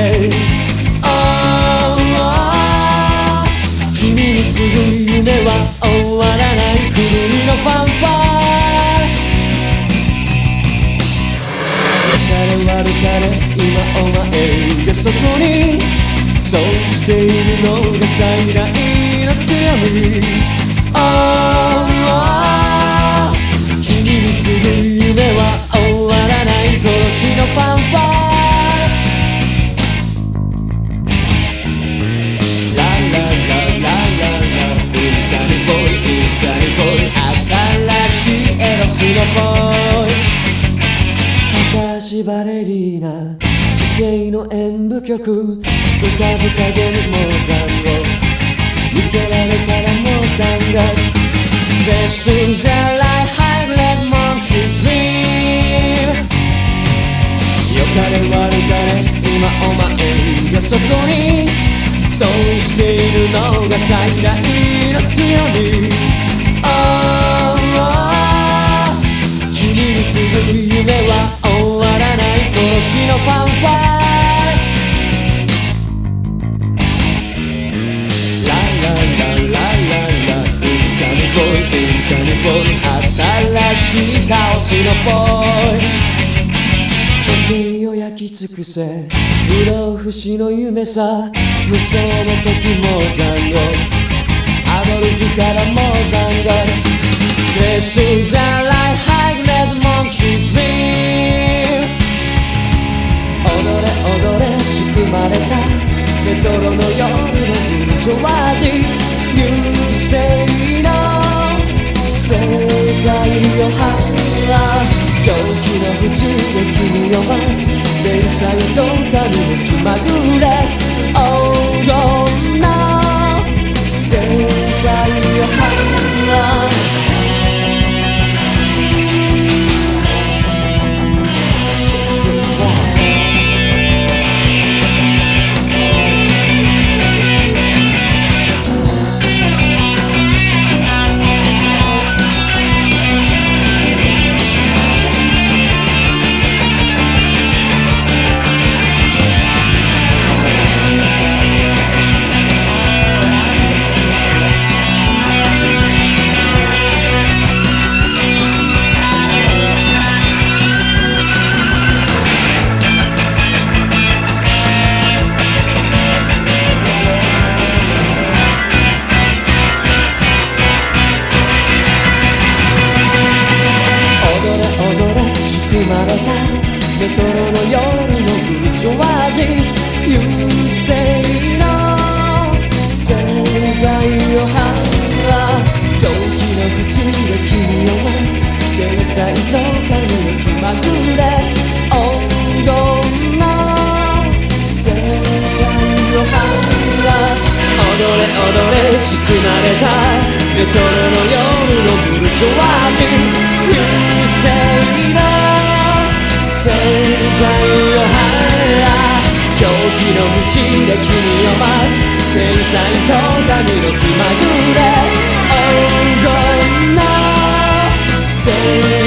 たれ Oh 君に次ぐ夢は終わらない国のファンファー。別れ別れ今お前がそこに。そうしているのが最大の強み。スのボーイ片足バレリーナ奇形の演舞曲。浮かぶ影にモーザンを見せられたらモータンが This is a life high let monkey's dream よかれ悪かれ今お前がそこに。そうしているのが最大の強み。Oh しいカオスのボーイ時計を焼き尽くせ不老不死の夢さ無双の時も残語アドルフからも残語 This is a life high red monkey dream 踊れ踊れ仕組まれた。レトロの夜のブルジョワージ優勢の世界をは狂気の淵で君を待つ。電車へと髪を気まぐれ。れ仕組まれたレトロの夜のブルジョワージー優勢の世界をは狂気の淵で君を待つ天才と神の気まぐれ黄金の世界をは踊れ踊れ仕組まれた。レトロの夜のブルジョワージ正解をは狂気の淵で君を待つ。天才と神の気まぐれ。黄金の世界。